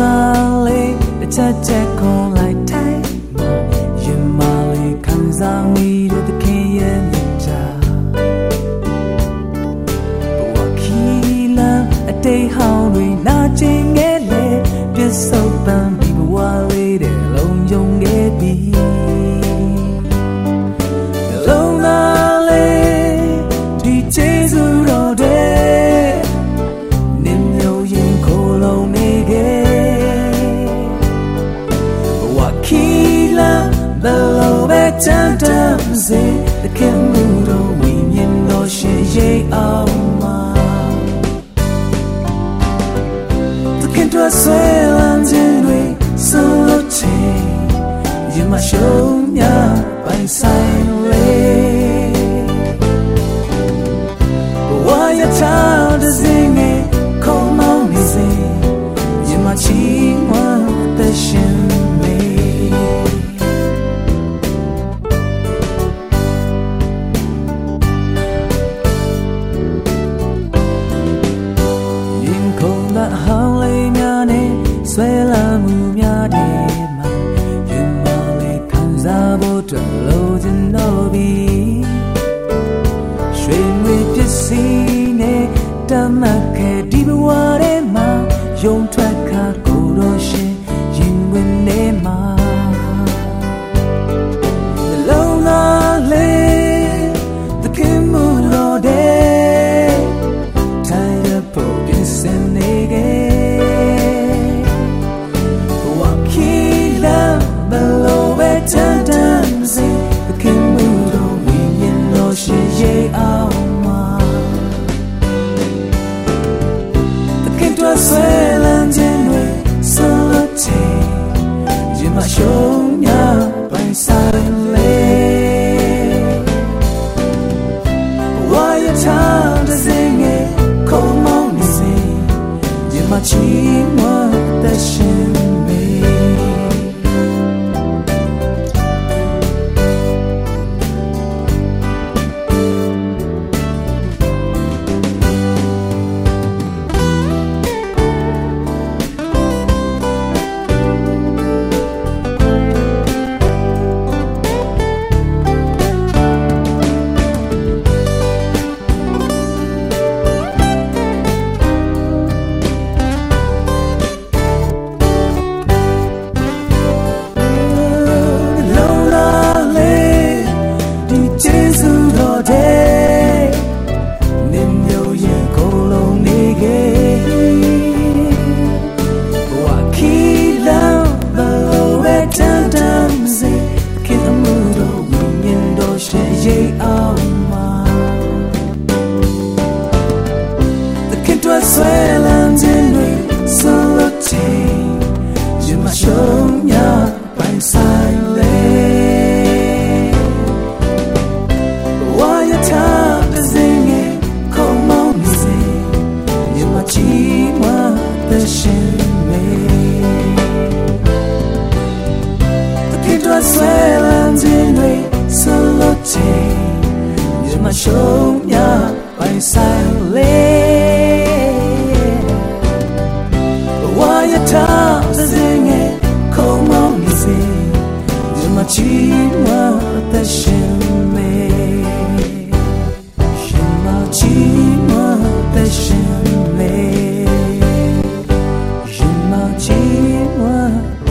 နာလေးတစ်ချက်ချက်ကုန် 这一刹 memakai di bawah 寂寞。 ဆွဲလန်းခြင်းတွေဆုံးလို့ချင်းရမရှုံးရပိုင်ဆိုင်လေဝါရထားပစင်းငယ်ခုံမောင်းစေရမချီမသရှင်မေတကယ်တော့ဆွဲလန်းခြင်းတွေဆုံးလို့ချင်းရမရှုံးရပိုင်ဆိုင်လေ 寂寞。